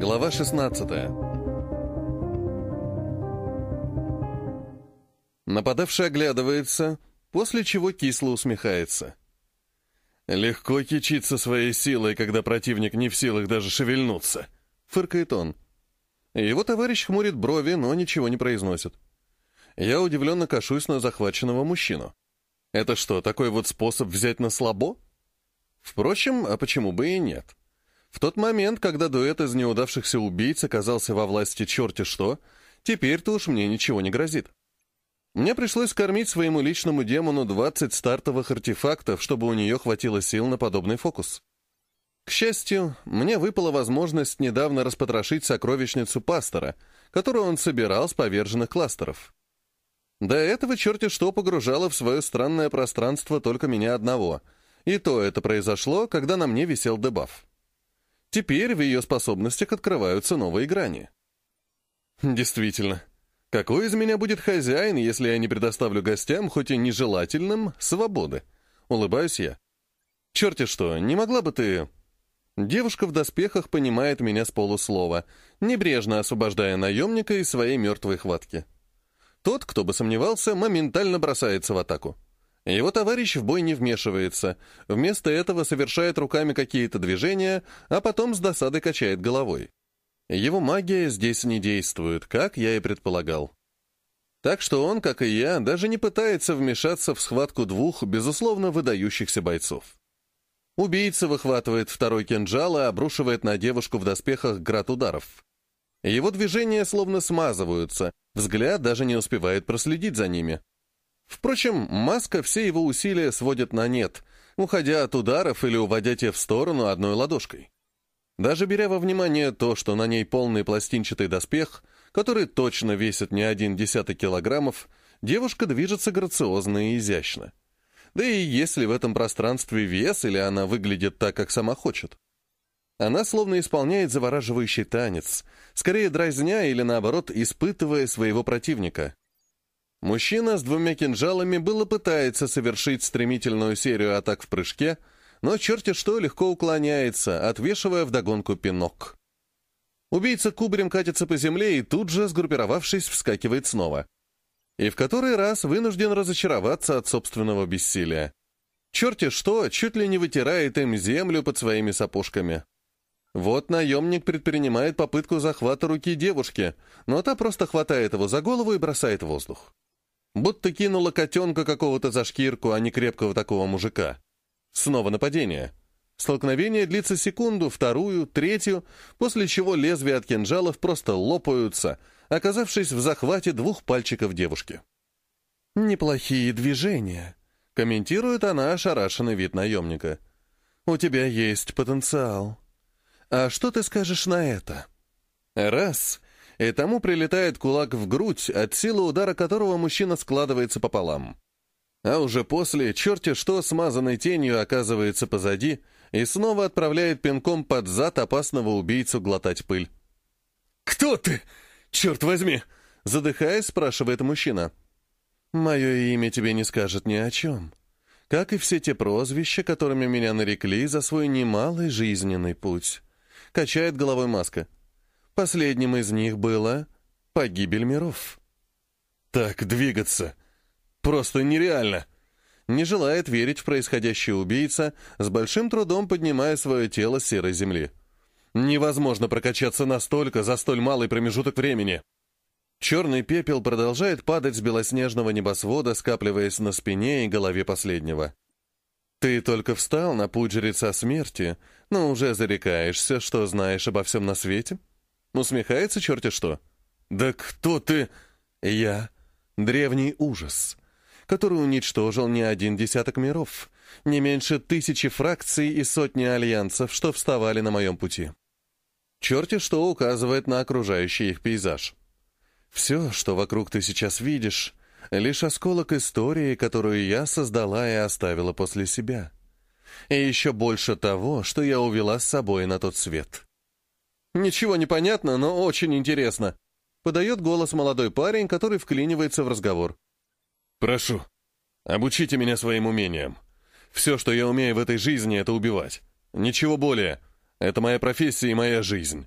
Глава 16 Нападавший оглядывается, после чего кисло усмехается. «Легко кичиться своей силой, когда противник не в силах даже шевельнуться», — фыркает он. Его товарищ хмурит брови, но ничего не произносит. Я удивленно кашусь на захваченного мужчину. Это что, такой вот способ взять на слабо? Впрочем, а почему бы и нет? В тот момент, когда дуэт из неудавшихся убийц оказался во власти черти что, теперь-то уж мне ничего не грозит. Мне пришлось кормить своему личному демону 20 стартовых артефактов, чтобы у нее хватило сил на подобный фокус. К счастью, мне выпала возможность недавно распотрошить сокровищницу пастора, которую он собирал с поверженных кластеров. До этого черти что погружало в свое странное пространство только меня одного, и то это произошло, когда на мне висел дебаф. Теперь в ее способностях открываются новые грани. Действительно, какой из меня будет хозяин, если я не предоставлю гостям, хоть и нежелательным, свободы? Улыбаюсь я. Черти что, не могла бы ты... Девушка в доспехах понимает меня с полуслова, небрежно освобождая наемника из своей мертвой хватки. Тот, кто бы сомневался, моментально бросается в атаку. Его товарищ в бой не вмешивается, вместо этого совершает руками какие-то движения, а потом с досадой качает головой. Его магия здесь не действует, как я и предполагал. Так что он, как и я, даже не пытается вмешаться в схватку двух, безусловно, выдающихся бойцов. Убийца выхватывает второй кинжал и обрушивает на девушку в доспехах град ударов. Его движения словно смазываются, взгляд даже не успевает проследить за ними. Впрочем, маска все его усилия сводит на нет, уходя от ударов или уводя те в сторону одной ладошкой. Даже беря во внимание то, что на ней полный пластинчатый доспех, который точно весит не один десяток килограммов, девушка движется грациозно и изящно. Да и если в этом пространстве вес, или она выглядит так, как сама хочет. Она словно исполняет завораживающий танец, скорее дразня или, наоборот, испытывая своего противника. Мужчина с двумя кинжалами было пытается совершить стремительную серию атак в прыжке — но черти что легко уклоняется, отвешивая вдогонку пинок. Убийца кубарем катится по земле и тут же, сгруппировавшись, вскакивает снова. И в который раз вынужден разочароваться от собственного бессилия. Черти что, чуть ли не вытирает им землю под своими сапожками. Вот наемник предпринимает попытку захвата руки девушки, но та просто хватает его за голову и бросает в воздух. Будто кинула котенка какого-то за шкирку, а не крепкого такого мужика. Снова нападение. Столкновение длится секунду, вторую, третью, после чего лезвия от кинжалов просто лопаются, оказавшись в захвате двух пальчиков девушки. «Неплохие движения», — комментирует она ошарашенный вид наемника. «У тебя есть потенциал. А что ты скажешь на это?» Раз, и тому прилетает кулак в грудь, от силы удара которого мужчина складывается пополам. А уже после, черти что, смазанной тенью оказывается позади и снова отправляет пинком под зад опасного убийцу глотать пыль. «Кто ты? Черт возьми!» — задыхаясь, спрашивает мужчина. «Мое имя тебе не скажет ни о чем. Как и все те прозвища, которыми меня нарекли за свой немалый жизненный путь». Качает головой маска. Последним из них было «Погибель миров». «Так, двигаться!» Просто нереально. Не желает верить в происходящее убийца, с большим трудом поднимая свое тело с серой земли. Невозможно прокачаться настолько за столь малый промежуток времени. Черный пепел продолжает падать с белоснежного небосвода, скапливаясь на спине и голове последнего. Ты только встал на путь жреца смерти, но уже зарекаешься, что знаешь обо всем на свете? Усмехается черти что. Да кто ты? Я. Древний ужас который уничтожил не один десяток миров, не меньше тысячи фракций и сотни альянсов, что вставали на моем пути. Черти что указывает на окружающий их пейзаж. Все, что вокруг ты сейчас видишь, лишь осколок истории, которую я создала и оставила после себя. И еще больше того, что я увела с собой на тот свет. Ничего не понятно, но очень интересно. Подает голос молодой парень, который вклинивается в разговор. «Прошу, обучите меня своим умениям. Все, что я умею в этой жизни, это убивать. Ничего более. Это моя профессия и моя жизнь.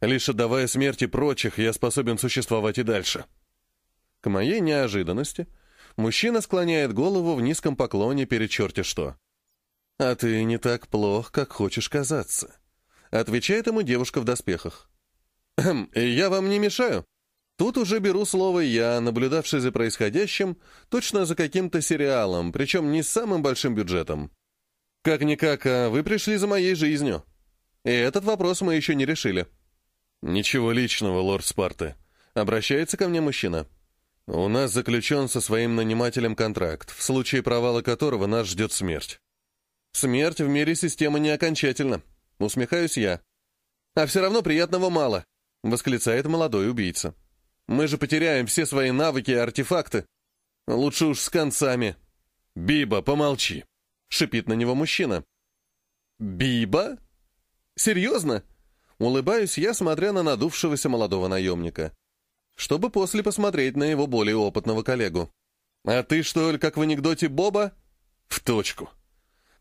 Лишь отдавая смерти прочих, я способен существовать и дальше. К моей неожиданности, мужчина склоняет голову в низком поклоне перед черти что. «А ты не так плох, как хочешь казаться», — отвечает ему девушка в доспехах. «Хм, «Я вам не мешаю?» Тут уже беру слово я, наблюдавший за происходящим, точно за каким-то сериалом, причем не с самым большим бюджетом. Как-никак, а вы пришли за моей жизнью. И этот вопрос мы еще не решили. Ничего личного, лорд Спарты. Обращается ко мне мужчина. У нас заключен со своим нанимателем контракт, в случае провала которого нас ждет смерть. Смерть в мире системы не окончательна. Усмехаюсь я. А все равно приятного мало, восклицает молодой убийца. Мы же потеряем все свои навыки и артефакты. Лучше уж с концами. Биба, помолчи. Шипит на него мужчина. Биба? Серьезно? Улыбаюсь я, смотря на надувшегося молодого наемника. Чтобы после посмотреть на его более опытного коллегу. А ты что ли, как в анекдоте Боба? В точку.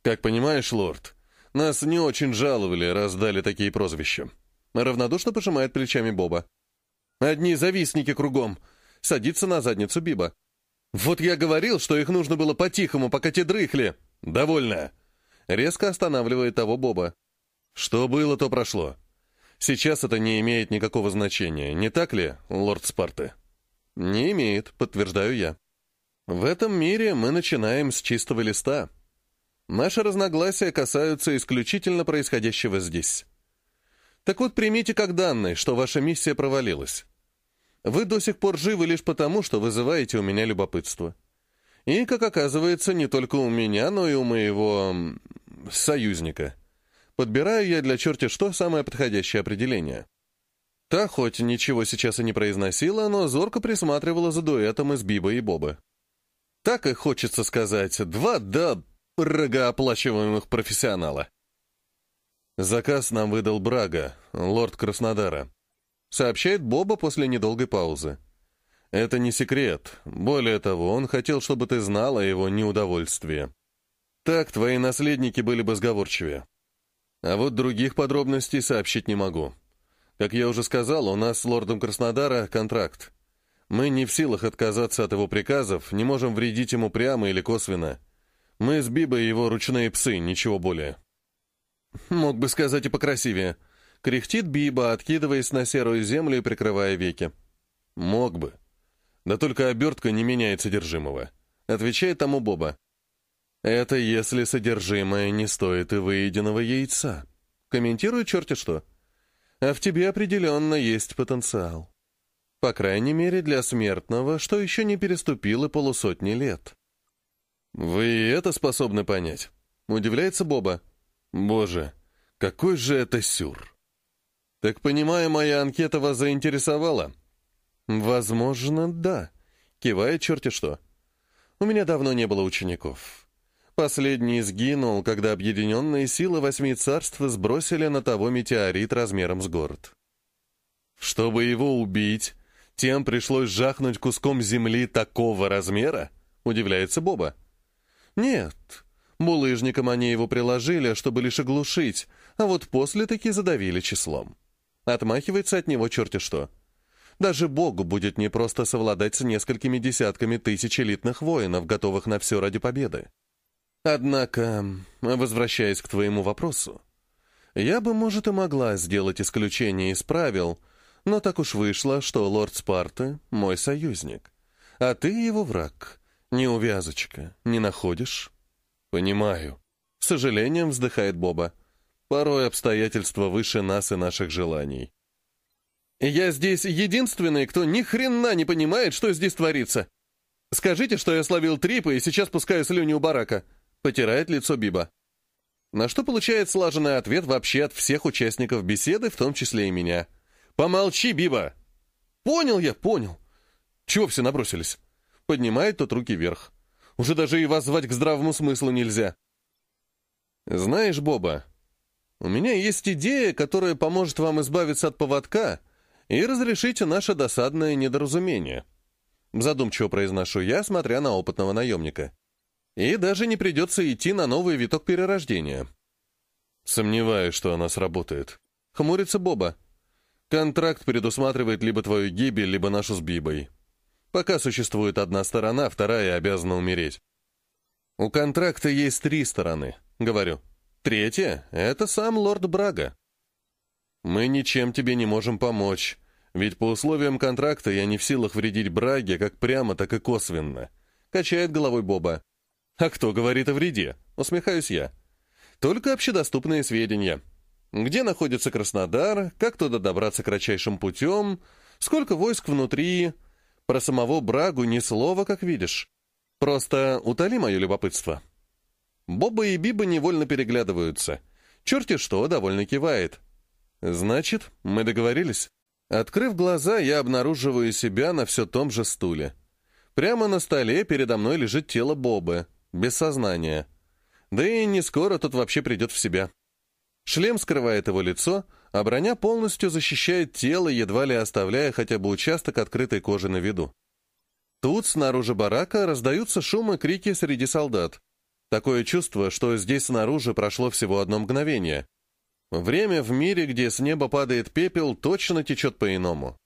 Как понимаешь, лорд, нас не очень жаловали, раз дали такие прозвища. Равнодушно пожимает плечами Боба. Одни завистники кругом. Садится на задницу Биба. Вот я говорил, что их нужно было по-тихому, пока те дрыхли. Довольно. Резко останавливает того Боба. Что было, то прошло. Сейчас это не имеет никакого значения, не так ли, лорд Спарты? Не имеет, подтверждаю я. В этом мире мы начинаем с чистого листа. Наши разногласия касаются исключительно происходящего здесь. Так вот, примите как данное, что ваша миссия провалилась. Вы до сих пор живы лишь потому, что вызываете у меня любопытство. И, как оказывается, не только у меня, но и у моего... союзника. Подбираю я для черти что самое подходящее определение. Та хоть ничего сейчас и не произносила, но зорко присматривала за дуэтом из Биба и Боба. Так и хочется сказать, два да рогооплачиваемых профессионала. Заказ нам выдал Брага, лорд Краснодара. Сообщает Боба после недолгой паузы. Это не секрет. Более того, он хотел, чтобы ты знала его неудовольствии. Так твои наследники были бы сговорчивее. А вот других подробностей сообщить не могу. Как я уже сказал, у нас с лордом Краснодара контракт. Мы не в силах отказаться от его приказов, не можем вредить ему прямо или косвенно. Мы с Бибой его ручные псы, ничего более. Мог бы сказать и покрасивее. Кряхтит Биба, откидываясь на серую землю и прикрывая веки. Мог бы. Да только обертка не меняет содержимого. Отвечает тому Боба. Это если содержимое не стоит и выеденного яйца. Комментирую черти что. А в тебе определенно есть потенциал. По крайней мере, для смертного, что еще не переступило полусотни лет. «Вы это способны понять?» — удивляется Боба. «Боже, какой же это сюр!» «Так понимаю, моя анкета вас заинтересовала?» «Возможно, да», — кивает черти что. «У меня давно не было учеников. Последний сгинул, когда объединенные силы восьми царств сбросили на того метеорит размером с город. Чтобы его убить, тем пришлось жахнуть куском земли такого размера?» — удивляется Боба. «Нет, булыжником они его приложили, чтобы лишь оглушить, а вот после таки задавили числом. Отмахивается от него черти что. Даже Богу будет непросто совладать с несколькими десятками тысяч элитных воинов, готовых на все ради победы. Однако, возвращаясь к твоему вопросу, я бы, может, и могла сделать исключение из правил, но так уж вышло, что лорд Спарты — мой союзник, а ты его враг. Не увязочка, не находишь? Понимаю. С сожалением вздыхает Боба. Порой обстоятельства выше нас и наших желаний. Я здесь единственный, кто ни хрена не понимает, что здесь творится. Скажите, что я словил трипы и сейчас пускаю слюни у барака. Потирает лицо Биба. На что получает слаженный ответ вообще от всех участников беседы, в том числе и меня. «Помолчи, Биба!» «Понял я, понял. Чего все набросились?» Поднимает тот руки вверх. «Уже даже и вас звать к здравому смыслу нельзя». «Знаешь, Боба, у меня есть идея, которая поможет вам избавиться от поводка и разрешить наше досадное недоразумение. Задумчиво произношу я, смотря на опытного наемника. И даже не придется идти на новый виток перерождения. Сомневаюсь, что она сработает. Хмурится Боба. Контракт предусматривает либо твою гибель, либо нашу с Бибой. Пока существует одна сторона, вторая обязана умереть. У контракта есть три стороны, говорю. Третья — это сам лорд Брага. Мы ничем тебе не можем помочь, ведь по условиям контракта я не в силах вредить Браге как прямо, так и косвенно. Качает головой Боба. А кто говорит о вреде? Усмехаюсь я. Только общедоступные сведения. Где находится Краснодар, как туда добраться кратчайшим путем, сколько войск внутри. Про самого Брагу ни слова, как видишь. Просто утоли мое любопытство. Боба и Биба невольно переглядываются. Черти что, довольно кивает. Значит, мы договорились? Открыв глаза, я обнаруживаю себя на все том же стуле. Прямо на столе передо мной лежит тело Бобы, без сознания. Да и не скоро тут вообще придет в себя. Шлем скрывает его лицо, а броня полностью защищает тело, едва ли оставляя хотя бы участок открытой кожи на виду. Тут, снаружи барака, раздаются шумы и крики среди солдат. Такое чувство, что здесь снаружи прошло всего одно мгновение. Время в мире, где с неба падает пепел, точно течет по-иному.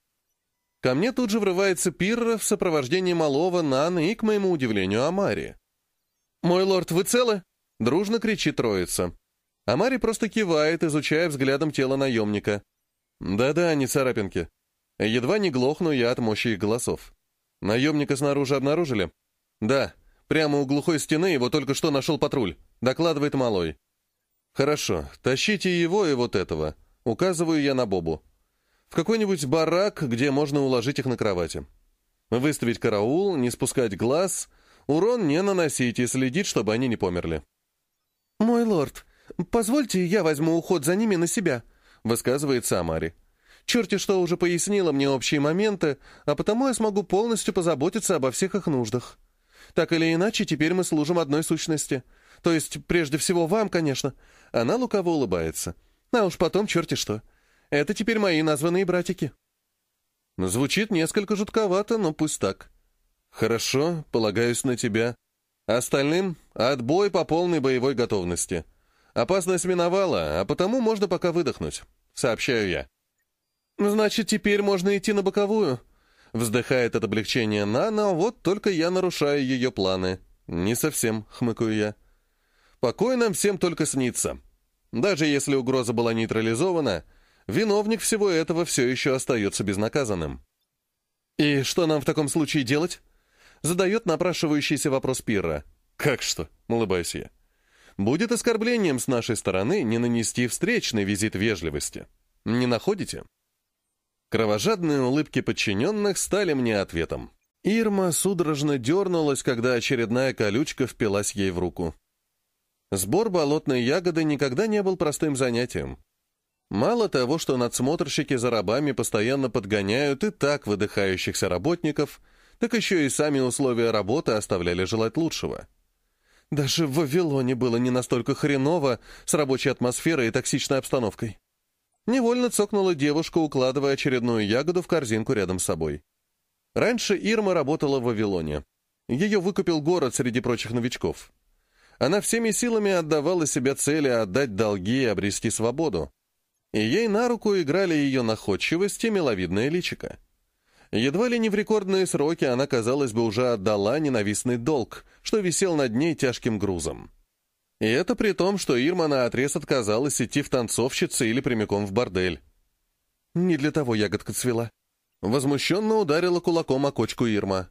Ко мне тут же врывается Пирра в сопровождении малого Наны и, к моему удивлению, Амари. «Мой лорд, вы целы?» — дружно кричит троица. Амари просто кивает, изучая взглядом тело наемника. Да-да, не царапинки. Едва не глохну я от мощи их голосов. Наемника снаружи обнаружили? Да, прямо у глухой стены его только что нашел патруль, докладывает малой. Хорошо, тащите его и вот этого. Указываю я на Бобу. В какой-нибудь барак, где можно уложить их на кровати. Выставить караул, не спускать глаз, урон не наносить и следить, чтобы они не померли. «Мой лорд, «Позвольте, я возьму уход за ними на себя», — высказывается Амари. «Черти что уже пояснила мне общие моменты, а потому я смогу полностью позаботиться обо всех их нуждах. Так или иначе, теперь мы служим одной сущности. То есть, прежде всего, вам, конечно». Она лукаво улыбается. «А уж потом черти что. Это теперь мои названные братики». Звучит несколько жутковато, но пусть так. «Хорошо, полагаюсь на тебя. Остальным — отбой по полной боевой готовности». Опасность миновала, а потому можно пока выдохнуть», — сообщаю я. «Значит, теперь можно идти на боковую?» Вздыхает от облегчения Нана, вот только я нарушаю ее планы. «Не совсем», — хмыкаю я. «Покой нам всем только снится. Даже если угроза была нейтрализована, виновник всего этого все еще остается безнаказанным». «И что нам в таком случае делать?» Задает напрашивающийся вопрос Пирра. «Как что?» — улыбаюсь я. Будет оскорблением с нашей стороны не нанести встречный визит вежливости. Не находите? Кровожадные улыбки подчиненных стали мне ответом. Ирма судорожно дернулась, когда очередная колючка впилась ей в руку. Сбор болотной ягоды никогда не был простым занятием. Мало того, что надсмотрщики за рабами постоянно подгоняют и так выдыхающихся работников, так еще и сами условия работы оставляли желать лучшего. Даже в Вавилоне было не настолько хреново с рабочей атмосферой и токсичной обстановкой. Невольно цокнула девушка, укладывая очередную ягоду в корзинку рядом с собой. Раньше Ирма работала в Вавилоне. Ее выкупил город среди прочих новичков. Она всеми силами отдавала себе цели отдать долги и обрести свободу. И ей на руку играли ее находчивость и миловидное личико. Едва ли не в рекордные сроки она, казалось бы, уже отдала ненавистный долг, что висел над ней тяжким грузом. И это при том, что Ирма наотрез отказалась идти в танцовщицы или прямиком в бордель. Не для того ягодка цвела. Возмущенно ударила кулаком о кочку Ирма.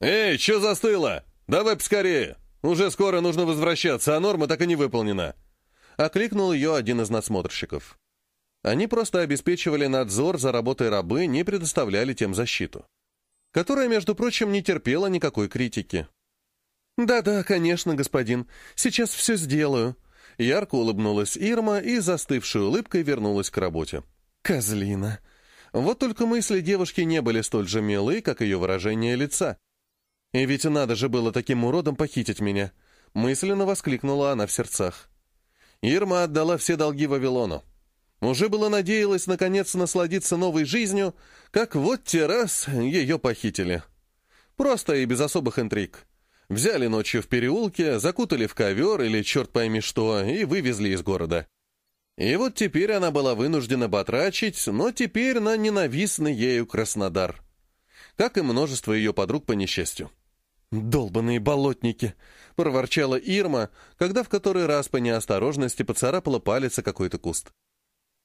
«Эй, что застыло? Давай поскорее! Уже скоро нужно возвращаться, а норма так и не выполнена!» Окликнул ее один из надсмотрщиков. Они просто обеспечивали надзор за работой рабы, не предоставляли тем защиту. Которая, между прочим, не терпела никакой критики. «Да-да, конечно, господин. Сейчас все сделаю». Ярко улыбнулась Ирма и, застывшей улыбкой, вернулась к работе. «Козлина». Вот только мысли девушки не были столь же милы, как ее выражение лица. «И ведь надо же было таким уродом похитить меня», — мысленно воскликнула она в сердцах. Ирма отдала все долги Вавилону. Уже было надеялась наконец насладиться новой жизнью, как вот те раз ее похитили. Просто и без особых интриг. Взяли ночью в переулке, закутали в ковер или черт пойми что, и вывезли из города. И вот теперь она была вынуждена батрачить, но теперь на ненавистный ею Краснодар. Как и множество ее подруг по несчастью. «Долбаные болотники!» — проворчала Ирма, когда в который раз по неосторожности поцарапала палец какой-то куст.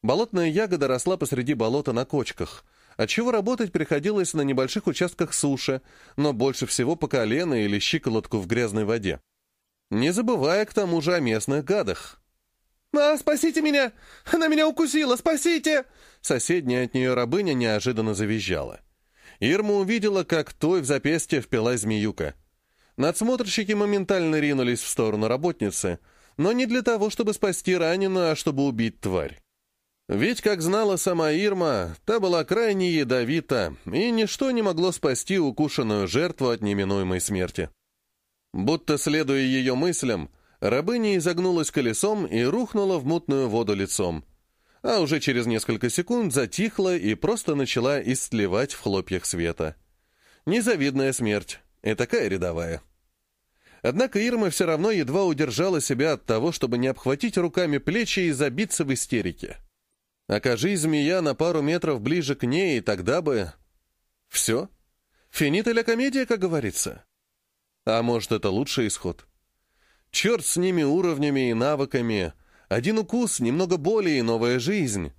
Болотная ягода росла посреди болота на кочках, отчего работать приходилось на небольших участках суши, но больше всего по колено или щиколотку в грязной воде. Не забывая к тому же о местных гадах. «А, спасите меня! Она меня укусила! Спасите!» Соседняя от нее рабыня неожиданно завизжала. Ирма увидела, как той в запястье впилась змеюка. Надсмотрщики моментально ринулись в сторону работницы, но не для того, чтобы спасти раненую, а чтобы убить тварь. Ведь, как знала сама Ирма, та была крайне ядовита, и ничто не могло спасти укушенную жертву от неминуемой смерти. Будто следуя ее мыслям, Рабыня изогнулась колесом и рухнула в мутную воду лицом. А уже через несколько секунд затихла и просто начала истлевать в хлопьях света. Незавидная смерть. И такая рядовая. Однако Ирма все равно едва удержала себя от того, чтобы не обхватить руками плечи и забиться в истерике. Окажись змея на пару метров ближе к ней, и тогда бы... Все. Финита ля комедия, как говорится. А может, это лучший исход? Черт с ними уровнями и навыками. Один укус, немного боли и новая жизнь.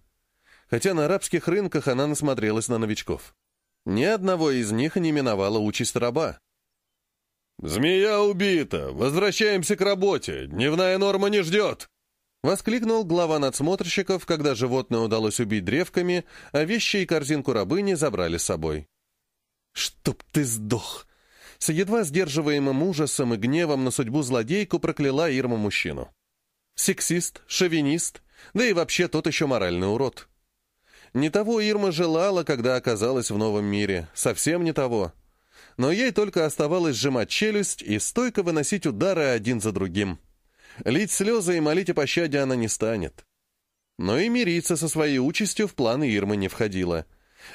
Хотя на арабских рынках она насмотрелась на новичков. Ни одного из них не миновала участь раба. «Змея убита! Возвращаемся к работе! Дневная норма не ждет!» Воскликнул глава надсмотрщиков, когда животное удалось убить древками, а вещи и корзинку рабыни забрали с собой. «Чтоб ты сдох!» С едва сдерживаемым ужасом и гневом на судьбу злодейку прокляла Ирма мужчину. Сексист, шовинист, да и вообще тот еще моральный урод. Не того Ирма желала, когда оказалась в новом мире, совсем не того. Но ей только оставалось сжимать челюсть и стойко выносить удары один за другим. Лить слезы и молить о пощаде она не станет. Но и мириться со своей участью в планы Ирмы не входило.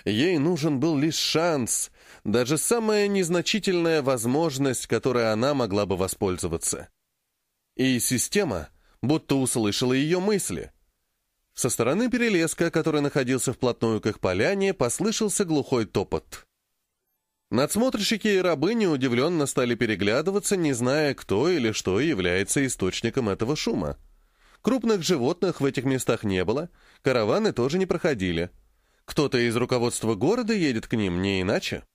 Ей нужен был лишь шанс, даже самая незначительная возможность, которой она могла бы воспользоваться. И система будто услышала ее мысли. Со стороны перелеска, который находился вплотную к их поляне, послышался глухой топот. Надсмотрщики и рабыни удивленно стали переглядываться, не зная, кто или что является источником этого шума. Крупных животных в этих местах не было, караваны тоже не проходили. Кто-то из руководства города едет к ним, не иначе.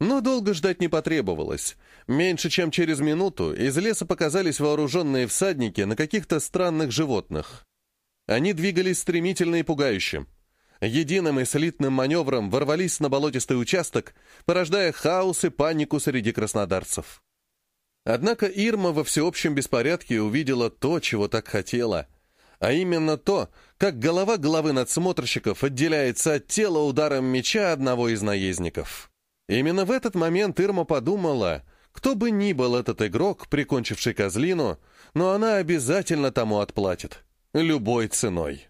Но долго ждать не потребовалось. Меньше чем через минуту из леса показались вооруженные всадники на каких-то странных животных. Они двигались стремительно и пугающе. Единым и слитным маневром ворвались на болотистый участок, порождая хаос и панику среди краснодарцев. Однако Ирма во всеобщем беспорядке увидела то, чего так хотела, а именно то, как голова головы надсмотрщиков отделяется от тела ударом меча одного из наездников. Именно в этот момент Ирма подумала, кто бы ни был этот игрок, прикончивший козлину, но она обязательно тому отплатит. Любой ценой.